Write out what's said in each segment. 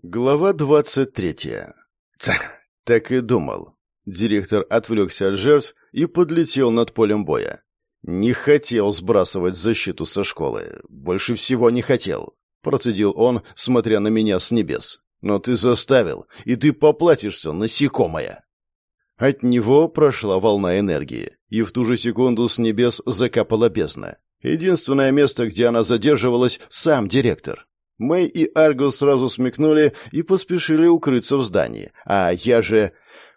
Глава двадцать третья. Так и думал. Директор отвлекся от жертв и подлетел над полем боя. Не хотел сбрасывать защиту со школы. Больше всего не хотел. Процедил он, смотря на меня с небес. Но ты заставил, и ты поплатишься, насекомая. От него прошла волна энергии, и в ту же секунду с небес закапала бездна. Единственное место, где она задерживалась, сам директор. Мэй и Арго сразу смекнули и поспешили укрыться в здании, а я же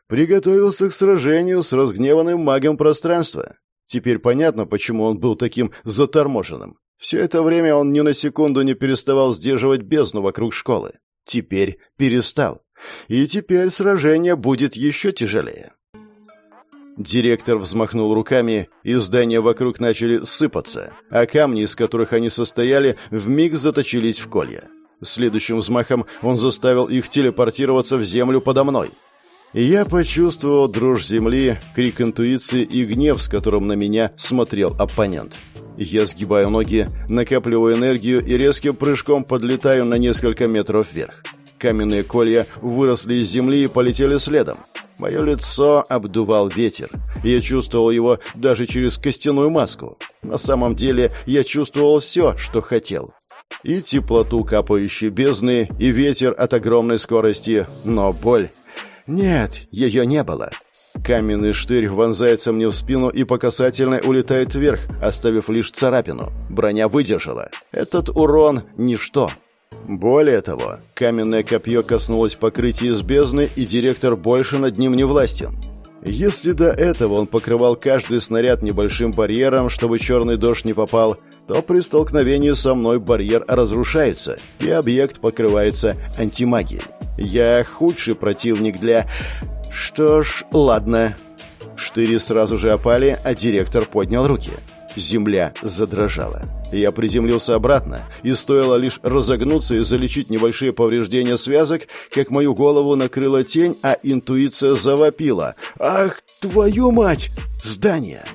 приготовился к сражению с разгневанным магом пространства. Теперь понятно, почему он был таким заторможенным. Все это время он ни на секунду не переставал сдерживать бездну вокруг школы. Теперь перестал. И теперь сражение будет еще тяжелее. Директор взмахнул руками, и здания вокруг начали сыпаться, а камни, из которых они состояли, вмиг заточились в колья. Следующим взмахом он заставил их телепортироваться в землю подо мной. Я почувствовал дрожь земли, крик интуиции и гнев, с которым на меня смотрел оппонент. Я сгибаю ноги, накапливаю энергию и резким прыжком подлетаю на несколько метров вверх. Каменные колья выросли из земли и полетели следом. Мое лицо обдувал ветер. Я чувствовал его даже через костяную маску. На самом деле я чувствовал все, что хотел. И теплоту капающей бездны, и ветер от огромной скорости, но боль... Нет, ее не было. Каменный штырь вонзается мне в спину и по касательной улетает вверх, оставив лишь царапину. Броня выдержала. Этот урон — ничто. Более того, каменное копье коснулось покрытия из бездны, и директор больше над ним не властен. Если до этого он покрывал каждый снаряд небольшим барьером, чтобы черный дождь не попал, то при столкновении со мной барьер разрушается, и объект покрывается антимагией. Я худший противник для... Что ж, ладно. Штыри сразу же опали, а директор поднял руки. Земля задрожала. Я приземлился обратно, и стоило лишь разогнуться и залечить небольшие повреждения связок, как мою голову накрыла тень, а интуиция завопила. «Ах, твою мать! Здание!»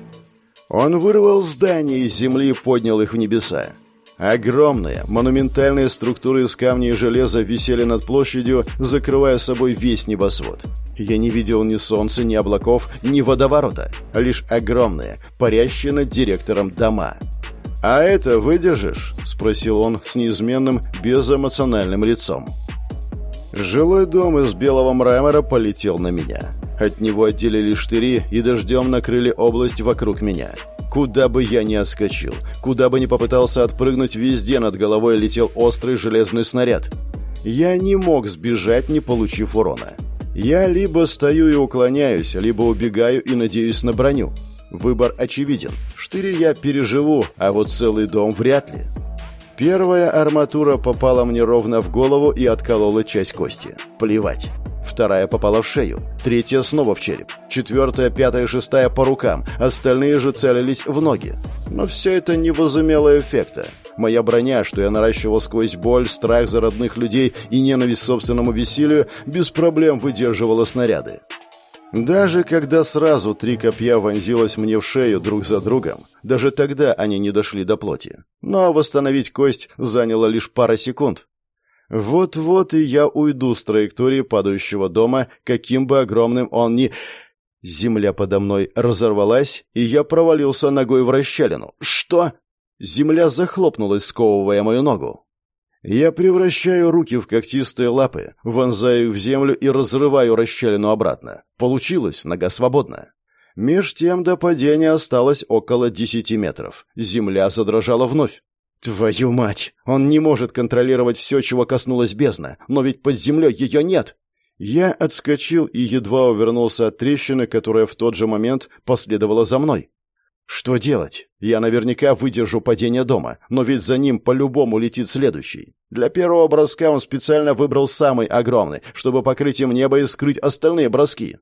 Он вырвал здание из земли и поднял их в небеса. Огромные, монументальные структуры из камня и железа висели над площадью, закрывая собой весь небосвод. Я не видел ни солнца, ни облаков, ни водоворота, лишь огромные, парящие над директором дома. «А это выдержишь?» — спросил он с неизменным, безэмоциональным лицом. Жилой дом из белого мрамора полетел на меня. От него отделили штыри и дождем накрыли область вокруг меня. Куда бы я ни отскочил, куда бы ни попытался отпрыгнуть, везде над головой летел острый железный снаряд. Я не мог сбежать, не получив урона. Я либо стою и уклоняюсь, либо убегаю и надеюсь на броню. Выбор очевиден. Штыри я переживу, а вот целый дом вряд ли. Первая арматура попала мне ровно в голову и отколола часть кости. Плевать. Вторая попала в шею. Третья снова в череп. Четвертая, пятая, шестая по рукам. Остальные же целились в ноги. Но все это не возымело эффекта. Моя броня, что я наращивал сквозь боль, страх за родных людей и ненависть к собственному бессилию, без проблем выдерживала снаряды. Даже когда сразу три копья вонзилось мне в шею друг за другом, даже тогда они не дошли до плоти. Но восстановить кость заняло лишь пара секунд. Вот-вот и я уйду с траектории падающего дома, каким бы огромным он ни... Земля подо мной разорвалась, и я провалился ногой в расщелину. Что? Земля захлопнулась, сковывая мою ногу. Я превращаю руки в когтистые лапы, вонзаю их в землю и разрываю расщелину обратно. Получилось, нога свободна. Меж тем до падения осталось около десяти метров. Земля задрожала вновь. «Твою мать! Он не может контролировать все, чего коснулась бездна, но ведь под землей ее нет!» Я отскочил и едва увернулся от трещины, которая в тот же момент последовала за мной. Что делать? Я наверняка выдержу падение дома, но ведь за ним по-любому летит следующий. Для первого броска он специально выбрал самый огромный, чтобы покрыть им небо и скрыть остальные броски.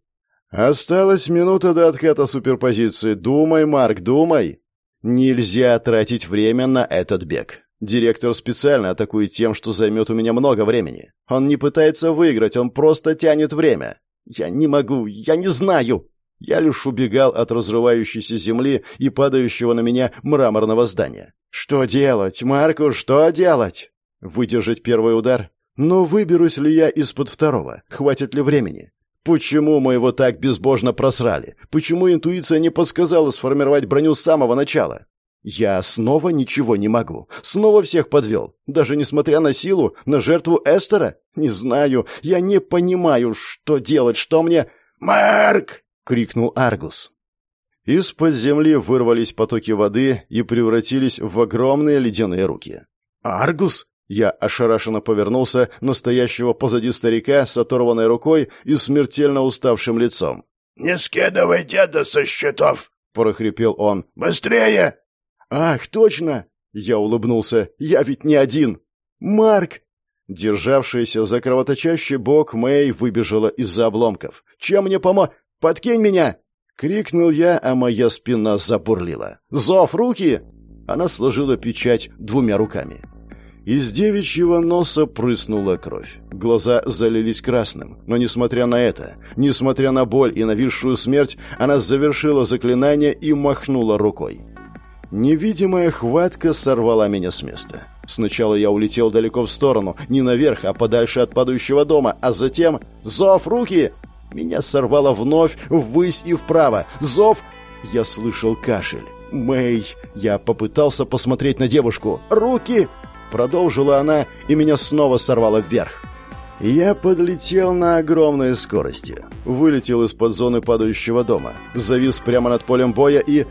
Осталась минута до отката суперпозиции. Думай, Марк, думай. Нельзя тратить время на этот бег. Директор специально атакует тем, что займет у меня много времени. Он не пытается выиграть, он просто тянет время. Я не могу, я не знаю. Я лишь убегал от разрывающейся земли и падающего на меня мраморного здания. Что делать, Марку, что делать? Выдержать первый удар? Но выберусь ли я из-под второго? Хватит ли времени? Почему мы его так безбожно просрали? Почему интуиция не подсказала сформировать броню с самого начала? Я снова ничего не могу. Снова всех подвел. Даже несмотря на силу, на жертву Эстера? Не знаю. Я не понимаю, что делать, что мне... «Марк!» — крикнул Аргус. Из-под земли вырвались потоки воды и превратились в огромные ледяные руки. «Аргус?» Я ошарашенно повернулся на стоящего позади старика с оторванной рукой и смертельно уставшим лицом. «Не скидывай деда со счетов!» — прохрипел он. «Быстрее!» «Ах, точно!» — я улыбнулся. «Я ведь не один!» «Марк!» Державшаяся за кровоточащий бок Мэй выбежала из-за обломков. «Чем мне помо... Подкинь меня!» Крикнул я, а моя спина забурлила. «Зов, руки!» Она сложила печать двумя руками. Из девичьего носа прыснула кровь. Глаза залились красным. Но несмотря на это, несмотря на боль и нависшую смерть, она завершила заклинание и махнула рукой. Невидимая хватка сорвала меня с места. Сначала я улетел далеко в сторону, не наверх, а подальше от падающего дома, а затем... «Зов, руки!» Меня сорвало вновь, ввысь и вправо. «Зов!» Я слышал кашель. «Мэй!» Я попытался посмотреть на девушку. «Руки!» Продолжила она, и меня снова сорвало вверх. Я подлетел на огромной скорости. Вылетел из-под зоны падающего дома. Завис прямо над полем боя и...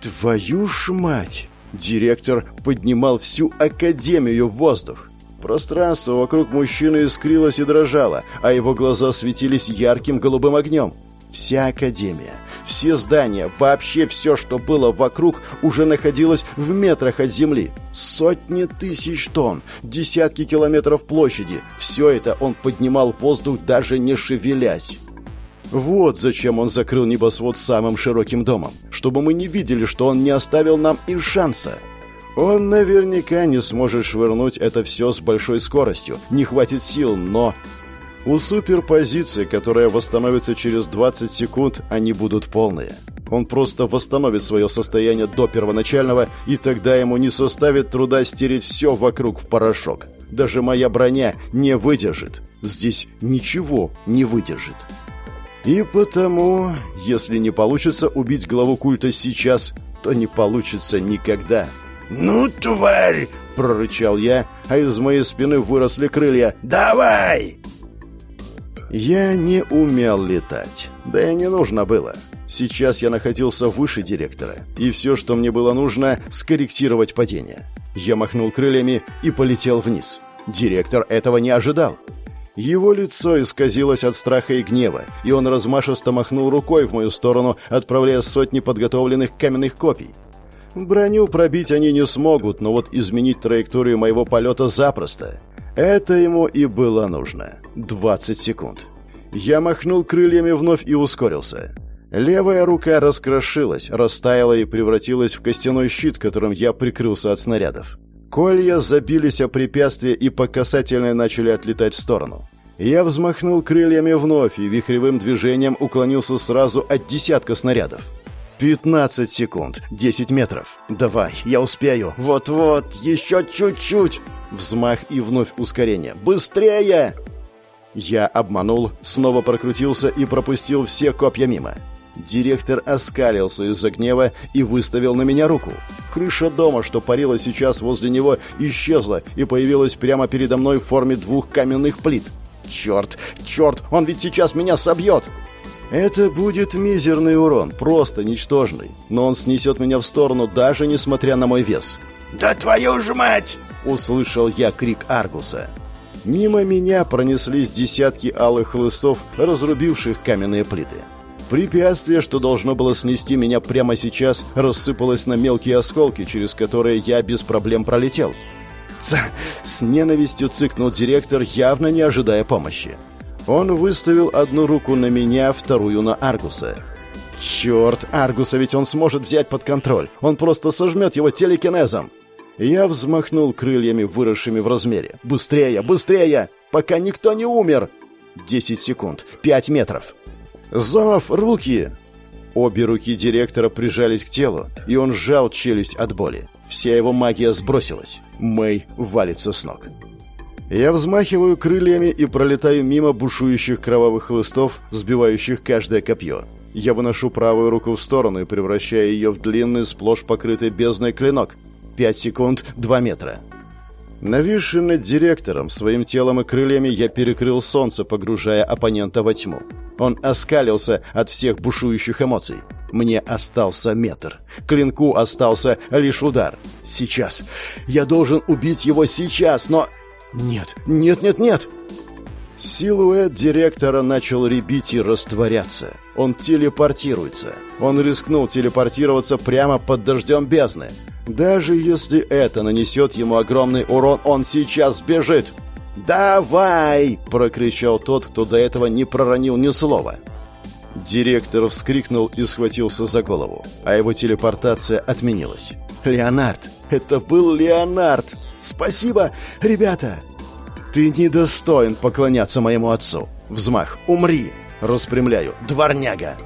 Твою ж мать! Директор поднимал всю академию в воздух. Пространство вокруг мужчины искрилось и дрожало, а его глаза светились ярким голубым огнем. Вся академия, все здания, вообще все, что было вокруг, уже находилось в метрах от земли. Сотни тысяч тонн, десятки километров площади. Все это он поднимал в воздух, даже не шевелясь. Вот зачем он закрыл небосвод самым широким домом, чтобы мы не видели, что он не оставил нам и шанса. Он наверняка не сможет швырнуть это все с большой скоростью, не хватит сил, но... У суперпозиции, которая восстановится через 20 секунд, они будут полные. Он просто восстановит свое состояние до первоначального, и тогда ему не составит труда стереть все вокруг в порошок. Даже моя броня не выдержит. Здесь ничего не выдержит. И потому, если не получится убить главу культа сейчас, то не получится никогда. «Ну, тварь!» — прорычал я, а из моей спины выросли крылья. «Давай!» Я не умел летать. Да и не нужно было. Сейчас я находился выше директора, и все, что мне было нужно, скорректировать падение. Я махнул крыльями и полетел вниз. Директор этого не ожидал. Его лицо исказилось от страха и гнева, и он размашисто махнул рукой в мою сторону, отправляя сотни подготовленных каменных копий. Броню пробить они не смогут, но вот изменить траекторию моего полета запросто. Это ему и было нужно. 20 секунд. Я махнул крыльями вновь и ускорился. Левая рука раскрошилась, растаяла и превратилась в костяной щит, которым я прикрылся от снарядов. Колья забились о препятствие и по касательной начали отлетать в сторону. Я взмахнул крыльями вновь и вихревым движением уклонился сразу от десятка снарядов. 15 секунд, 10 метров. Давай, я успею. Вот-вот, еще чуть-чуть. Взмах и вновь ускорение. Быстрее! Я обманул, снова прокрутился и пропустил все копья мимо. Директор оскалился из-за гнева и выставил на меня руку. Крыша дома, что парила сейчас возле него, исчезла и появилась прямо передо мной в форме двух каменных плит. «Черт! Черт! Он ведь сейчас меня собьет!» Это будет мизерный урон, просто ничтожный. Но он снесет меня в сторону, даже несмотря на мой вес. «Да твою ж мать!» — услышал я крик Аргуса. Мимо меня пронеслись десятки алых хлыстов, разрубивших каменные плиты. Препятствие, что должно было снести меня прямо сейчас, рассыпалось на мелкие осколки, через которые я без проблем пролетел. Ц с ненавистью цыкнул директор, явно не ожидая помощи. Он выставил одну руку на меня, вторую на Аргуса. Черт, Аргуса ведь он сможет взять под контроль. Он просто сожмет его телекинезом. Я взмахнул крыльями, выросшими в размере. «Быстрее, быстрее! Пока никто не умер!» Десять секунд. Пять метров. «Зов! Руки!» Обе руки директора прижались к телу, и он сжал челюсть от боли. Вся его магия сбросилась. Мэй валится с ног. Я взмахиваю крыльями и пролетаю мимо бушующих кровавых хлыстов, сбивающих каждое копье. Я выношу правую руку в сторону и превращаю ее в длинный, сплошь покрытый бездной клинок. Пять секунд, два метра. Нависший над директором, своим телом и крыльями я перекрыл солнце, погружая оппонента во тьму. Он оскалился от всех бушующих эмоций. Мне остался метр. Клинку остался лишь удар. Сейчас. Я должен убить его сейчас, но... Нет, нет, нет, нет. Силуэт директора начал ребить и растворяться. Он телепортируется. Он рискнул телепортироваться прямо под дождем бездны. Даже если это нанесет ему огромный урон, он сейчас бежит. «Давай!» – прокричал тот, кто до этого не проронил ни слова. Директор вскрикнул и схватился за голову, а его телепортация отменилась. «Леонард! Это был Леонард! Спасибо, ребята!» «Ты недостоин поклоняться моему отцу! Взмах! Умри!» Распрямляю. «Дворняга!»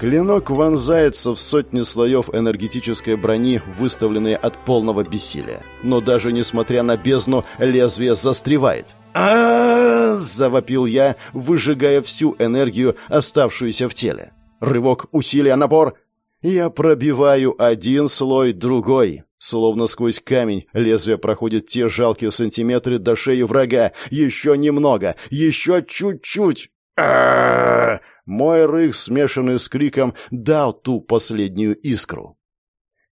Клинок вонзается в сотни слоев энергетической брони, выставленные от полного бессилия. Но даже несмотря на бездну, лезвие застревает. а завопил я, выжигая всю энергию, оставшуюся в теле. Рывок, усилия, набор. Я пробиваю один слой, другой. Словно сквозь камень лезвие проходит те жалкие сантиметры до шеи врага. Еще немного, еще чуть-чуть. а мой рык, смешанный с криком, дал ту последнюю искру.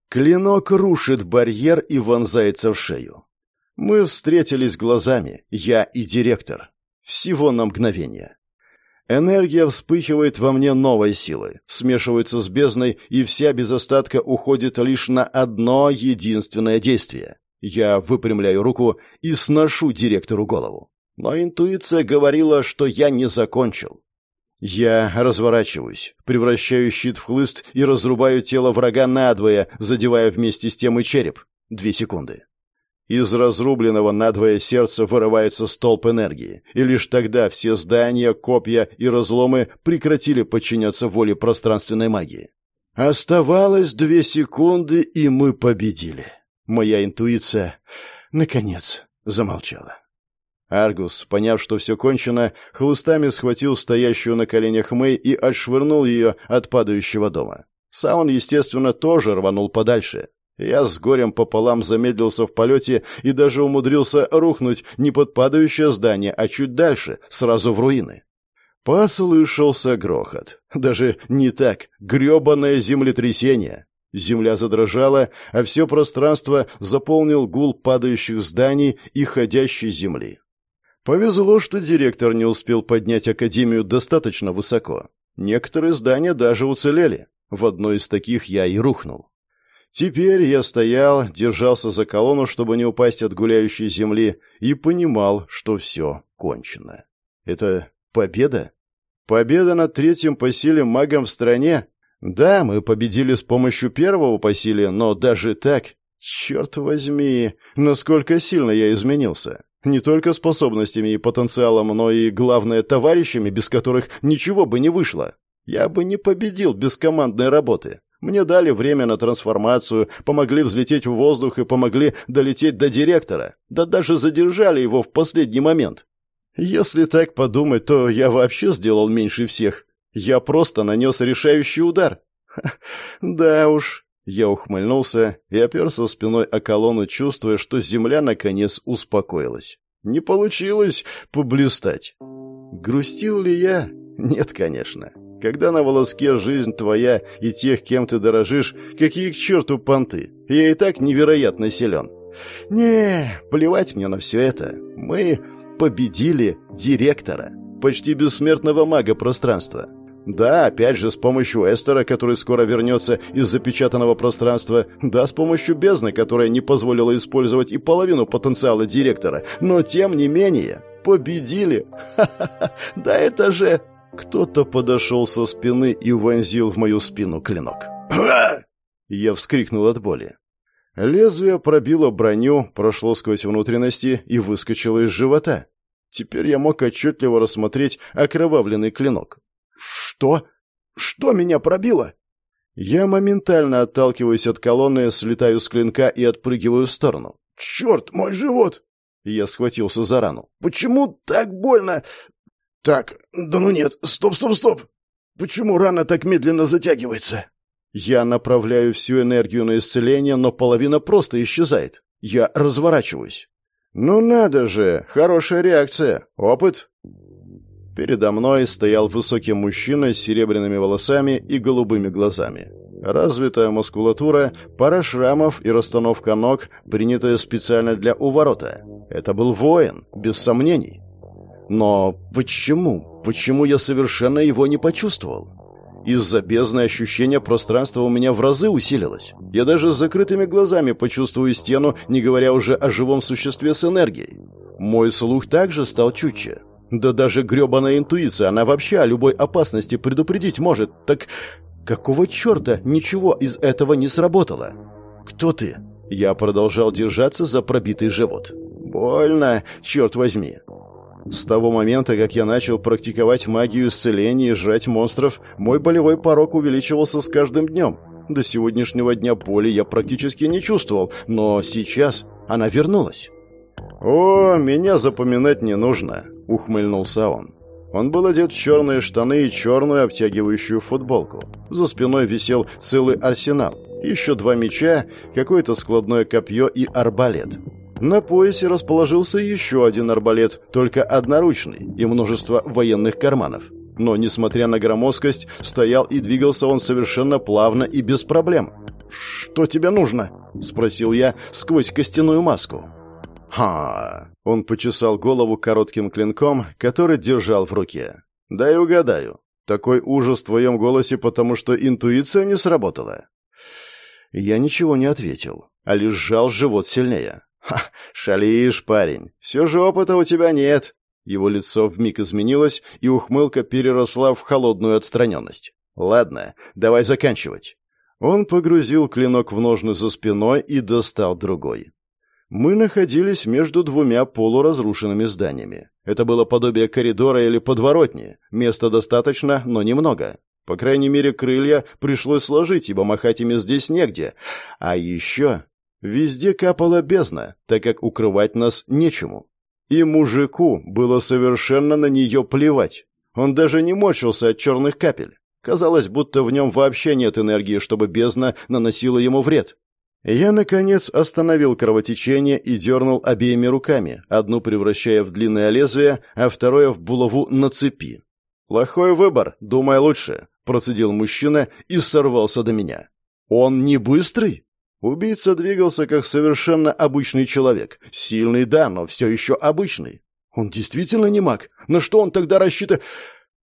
Клинок рушит барьер и вонзается в шею. Мы встретились глазами, я и директор. Всего на мгновение. Энергия вспыхивает во мне новой силой, смешивается с бездной, и вся без остатка уходит лишь на одно единственное действие. Я выпрямляю руку и сношу директору голову. Но интуиция говорила, что я не закончил. Я разворачиваюсь, превращаю щит в хлыст и разрубаю тело врага надвое, задевая вместе с тем и череп. Две секунды. Из разрубленного надвое сердца вырывается столб энергии, и лишь тогда все здания, копья и разломы прекратили подчиняться воле пространственной магии. Оставалось две секунды, и мы победили. Моя интуиция, наконец, замолчала. Аргус, поняв, что все кончено, хлыстами схватил стоящую на коленях Мэй и отшвырнул ее от падающего дома. Сам он, естественно, тоже рванул подальше. Я с горем пополам замедлился в полете и даже умудрился рухнуть не под падающее здание, а чуть дальше, сразу в руины. Послышался грохот. Даже не так, гребаное землетрясение. Земля задрожала, а все пространство заполнил гул падающих зданий и ходящей земли. Повезло, что директор не успел поднять академию достаточно высоко. Некоторые здания даже уцелели. В одной из таких я и рухнул. Теперь я стоял, держался за колонну, чтобы не упасть от гуляющей земли, и понимал, что все кончено. Это победа? Победа над третьим по силе магом в стране? Да, мы победили с помощью первого по силе, но даже так... Черт возьми, насколько сильно я изменился. Не только способностями и потенциалом, но и, главное, товарищами, без которых ничего бы не вышло. Я бы не победил без командной работы. Мне дали время на трансформацию, помогли взлететь в воздух и помогли долететь до директора. Да даже задержали его в последний момент. Если так подумать, то я вообще сделал меньше всех. Я просто нанес решающий удар. да уж. Я ухмыльнулся и оперся спиной о колонну, чувствуя, что земля наконец успокоилась. Не получилось поблистать. Грустил ли я? Нет, конечно. Когда на волоске жизнь твоя и тех, кем ты дорожишь, какие к черту понты? Я и так невероятно силен. Не, плевать мне на все это. Мы победили директора, почти бессмертного мага пространства. Да, опять же, с помощью Эстера, который скоро вернется из запечатанного пространства. Да, с помощью бездны, которая не позволила использовать и половину потенциала директора. Но, тем не менее, победили. Ха-ха-ха, да это же... Кто-то подошел со спины и вонзил в мою спину клинок. Я вскрикнул от боли. Лезвие пробило броню, прошло сквозь внутренности и выскочило из живота. Теперь я мог отчетливо рассмотреть окровавленный клинок. «Что? Что меня пробило?» Я моментально отталкиваюсь от колонны, слетаю с клинка и отпрыгиваю в сторону. «Черт, мой живот!» Я схватился за рану. «Почему так больно?» «Так, да ну нет, стоп, стоп, стоп! Почему рана так медленно затягивается?» Я направляю всю энергию на исцеление, но половина просто исчезает. Я разворачиваюсь. «Ну надо же! Хорошая реакция! Опыт!» Передо мной стоял высокий мужчина с серебряными волосами и голубыми глазами. Развитая мускулатура, пара шрамов и расстановка ног, принятая специально для уворота. Это был воин, без сомнений. Но почему? Почему я совершенно его не почувствовал? Из-за бездны ощущение пространства у меня в разы усилилось. Я даже с закрытыми глазами почувствую стену, не говоря уже о живом существе с энергией. Мой слух также стал чутче. Да даже грёбаная интуиция, она вообще о любой опасности предупредить может. Так какого черта ничего из этого не сработало? Кто ты? Я продолжал держаться за пробитый живот. Больно, черт возьми. С того момента, как я начал практиковать магию исцеления и жрать монстров, мой болевой порог увеличивался с каждым днем. До сегодняшнего дня боли я практически не чувствовал, но сейчас она вернулась. «О, меня запоминать не нужно», — ухмыльнулся он. Он был одет в черные штаны и черную обтягивающую футболку. За спиной висел целый арсенал. Еще два меча, какое-то складное копье и арбалет. На поясе расположился еще один арбалет, только одноручный, и множество военных карманов. Но, несмотря на громоздкость, стоял и двигался он совершенно плавно и без проблем. «Что тебе нужно?» — спросил я сквозь костяную маску. «Ха!» — он почесал голову коротким клинком, который держал в руке. «Дай угадаю. Такой ужас в твоем голосе, потому что интуиция не сработала?» Я ничего не ответил, а лишь сжал живот сильнее. «Ха, шалишь, парень. Все же опыта у тебя нет». Его лицо вмиг изменилось, и ухмылка переросла в холодную отстраненность. «Ладно, давай заканчивать». Он погрузил клинок в ножны за спиной и достал другой. Мы находились между двумя полуразрушенными зданиями. Это было подобие коридора или подворотни. Места достаточно, но немного. По крайней мере, крылья пришлось сложить, ибо махать ими здесь негде. А еще Везде капала бездна, так как укрывать нас нечему. И мужику было совершенно на нее плевать. Он даже не морщился от черных капель. Казалось, будто в нем вообще нет энергии, чтобы бездна наносила ему вред. Я, наконец, остановил кровотечение и дернул обеими руками, одну превращая в длинное лезвие, а второе в булаву на цепи. «Плохой выбор, думай лучше», — процедил мужчина и сорвался до меня. «Он не быстрый?» Убийца двигался как совершенно обычный человек. Сильный, да, но все еще обычный. Он действительно не маг? На что он тогда рассчитывает?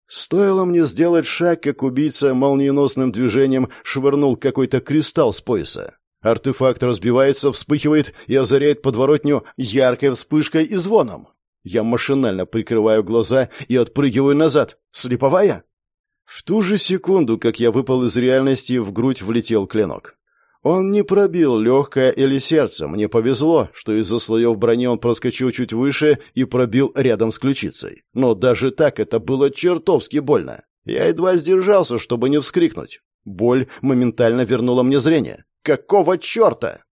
Стоило мне сделать шаг, как убийца молниеносным движением швырнул какой-то кристалл с пояса. Артефакт разбивается, вспыхивает и озаряет подворотню яркой вспышкой и звоном. Я машинально прикрываю глаза и отпрыгиваю назад. Слеповая? В ту же секунду, как я выпал из реальности, в грудь влетел клинок. Он не пробил легкое или сердце. Мне повезло, что из-за слоев брони он проскочил чуть выше и пробил рядом с ключицей. Но даже так это было чертовски больно. Я едва сдержался, чтобы не вскрикнуть. Боль моментально вернула мне зрение. Какого черта?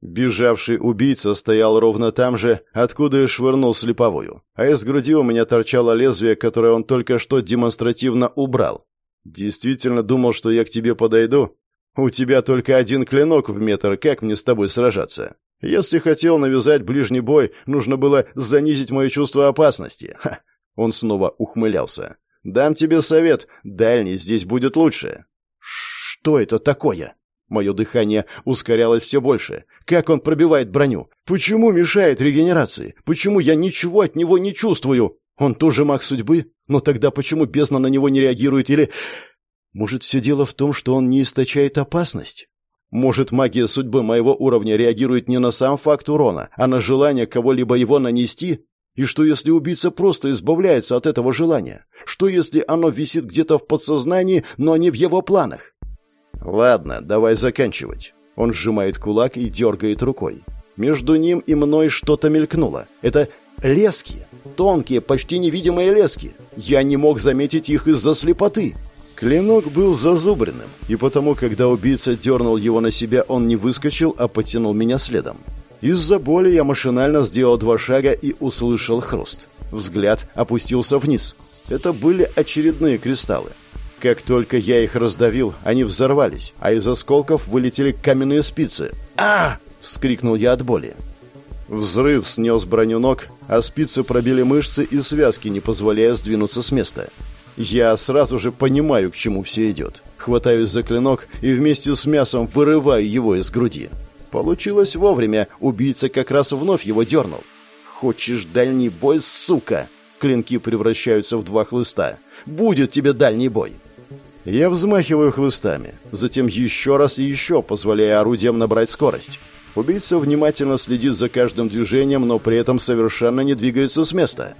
Бежавший убийца стоял ровно там же, откуда и швырнул слеповую, а из груди у меня торчало лезвие, которое он только что демонстративно убрал. Действительно думал, что я к тебе подойду? «У тебя только один клинок в метр, как мне с тобой сражаться? Если хотел навязать ближний бой, нужно было занизить мое чувство опасности». Ха. Он снова ухмылялся. «Дам тебе совет, дальний здесь будет лучше». «Что это такое?» Мое дыхание ускорялось все больше. Как он пробивает броню? Почему мешает регенерации? Почему я ничего от него не чувствую? Он тоже маг судьбы? Но тогда почему бездна на него не реагирует или... Может, все дело в том, что он не источает опасность? Может, магия судьбы моего уровня реагирует не на сам факт урона, а на желание кого-либо его нанести? И что, если убийца просто избавляется от этого желания? Что, если оно висит где-то в подсознании, но не в его планах? Ладно, давай заканчивать. Он сжимает кулак и дергает рукой. Между ним и мной что-то мелькнуло. Это лески. Тонкие, почти невидимые лески. Я не мог заметить их из-за слепоты. Клинок был зазубренным, и потому, когда убийца дернул его на себя, он не выскочил, а потянул меня следом. Из-за боли я машинально сделал два шага и услышал хруст. Взгляд опустился вниз. Это были очередные кристаллы. Как только я их раздавил, они взорвались, а из осколков вылетели каменные спицы. а вскрикнул я от боли. Взрыв снес броню ног, а спицы пробили мышцы и связки, не позволяя сдвинуться с места. Я сразу же понимаю, к чему все идет. Хватаюсь за клинок и вместе с мясом вырываю его из груди. Получилось вовремя, убийца как раз вновь его дернул. «Хочешь дальний бой, сука?» Клинки превращаются в два хлыста. «Будет тебе дальний бой!» Я взмахиваю хлыстами, затем еще раз и еще, позволяя орудиям набрать скорость. Убийца внимательно следит за каждым движением, но при этом совершенно не двигается с места.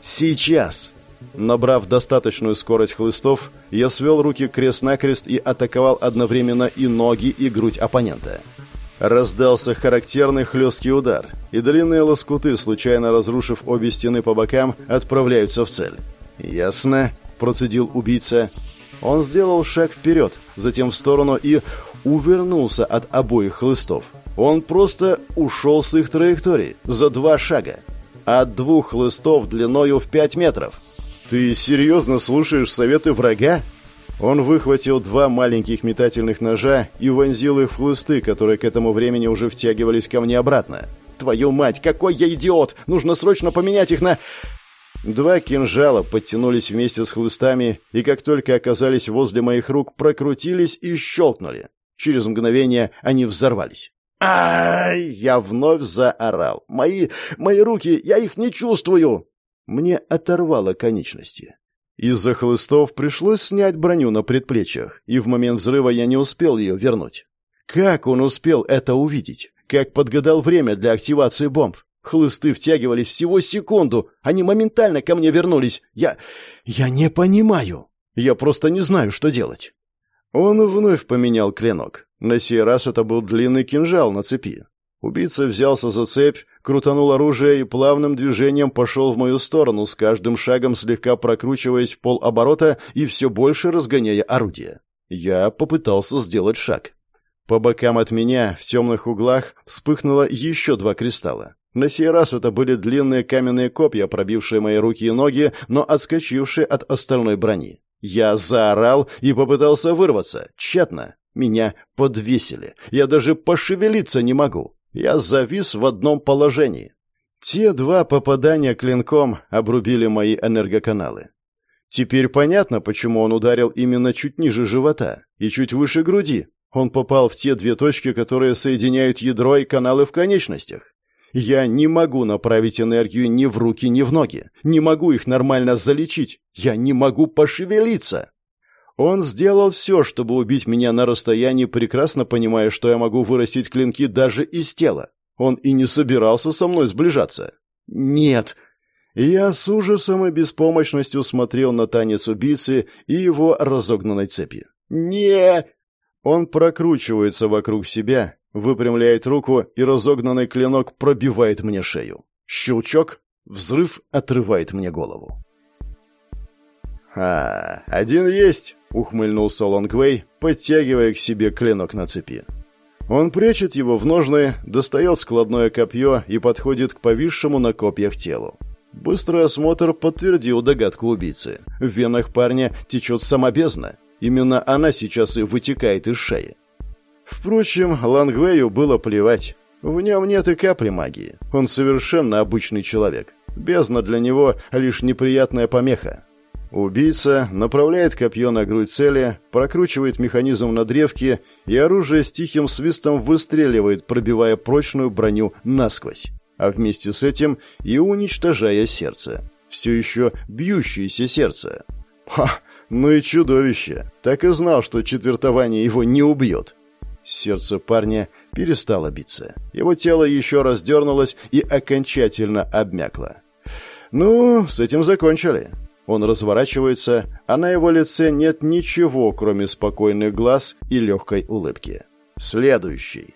«Сейчас!» Набрав достаточную скорость хлыстов, я свел руки крест-накрест и атаковал одновременно и ноги, и грудь оппонента. Раздался характерный хлесткий удар, и длинные лоскуты, случайно разрушив обе стены по бокам, отправляются в цель. «Ясно», — процедил убийца. Он сделал шаг вперед, затем в сторону и увернулся от обоих хлыстов. Он просто ушел с их траектории за два шага. От двух хлыстов длиною в пять метров. «Ты серьезно слушаешь советы врага?» Он выхватил два маленьких метательных ножа и вонзил их в хлысты, которые к этому времени уже втягивались ко мне обратно. «Твою мать, какой я идиот! Нужно срочно поменять их на...» Два кинжала подтянулись вместе с хлыстами и, как только оказались возле моих рук, прокрутились и щелкнули. Через мгновение они взорвались. «Ай!» — я вновь заорал. «Мои... мои руки, я их не чувствую!» Мне оторвало конечности. Из-за хлыстов пришлось снять броню на предплечьях, и в момент взрыва я не успел ее вернуть. Как он успел это увидеть? Как подгадал время для активации бомб? Хлысты втягивались всего секунду. Они моментально ко мне вернулись. Я... я не понимаю. Я просто не знаю, что делать. Он вновь поменял клинок. На сей раз это был длинный кинжал на цепи. Убийца взялся за цепь, крутанул оружие и плавным движением пошел в мою сторону, с каждым шагом слегка прокручиваясь в полоборота и все больше разгоняя орудие. Я попытался сделать шаг. По бокам от меня, в темных углах, вспыхнуло еще два кристалла. На сей раз это были длинные каменные копья, пробившие мои руки и ноги, но отскочившие от остальной брони. Я заорал и попытался вырваться. Тщетно. Меня подвесили. Я даже пошевелиться не могу. Я завис в одном положении. Те два попадания клинком обрубили мои энергоканалы. Теперь понятно, почему он ударил именно чуть ниже живота и чуть выше груди. Он попал в те две точки, которые соединяют ядро и каналы в конечностях. Я не могу направить энергию ни в руки, ни в ноги. Не могу их нормально залечить. Я не могу пошевелиться. Он сделал все, чтобы убить меня на расстоянии, прекрасно понимая, что я могу вырастить клинки даже из тела. Он и не собирался со мной сближаться. Нет. Я с ужасом и беспомощностью смотрел на танец убийцы и его разогнанной цепи. Не! Он прокручивается вокруг себя, выпрямляет руку, и разогнанный клинок пробивает мне шею. Щелчок, взрыв отрывает мне голову. «А, один есть!» — ухмыльнулся Лонгвей, подтягивая к себе клинок на цепи. Он прячет его в ножны, достает складное копье и подходит к повисшему на копьях телу. Быстрый осмотр подтвердил догадку убийцы. В венах парня течет самобезна. Именно она сейчас и вытекает из шеи. Впрочем, Лангвею было плевать. В нем нет и капли магии. Он совершенно обычный человек. Бездна для него лишь неприятная помеха. Убийца направляет копье на грудь цели, прокручивает механизм на древке, и оружие с тихим свистом выстреливает, пробивая прочную броню насквозь, а вместе с этим и уничтожая сердце. Все еще бьющееся сердце. Ха! Ну и чудовище! Так и знал, что четвертование его не убьет. Сердце парня перестало биться. Его тело еще раз дернулось и окончательно обмякло. «Ну, с этим закончили». Он разворачивается, а на его лице нет ничего, кроме спокойных глаз и легкой улыбки. Следующий.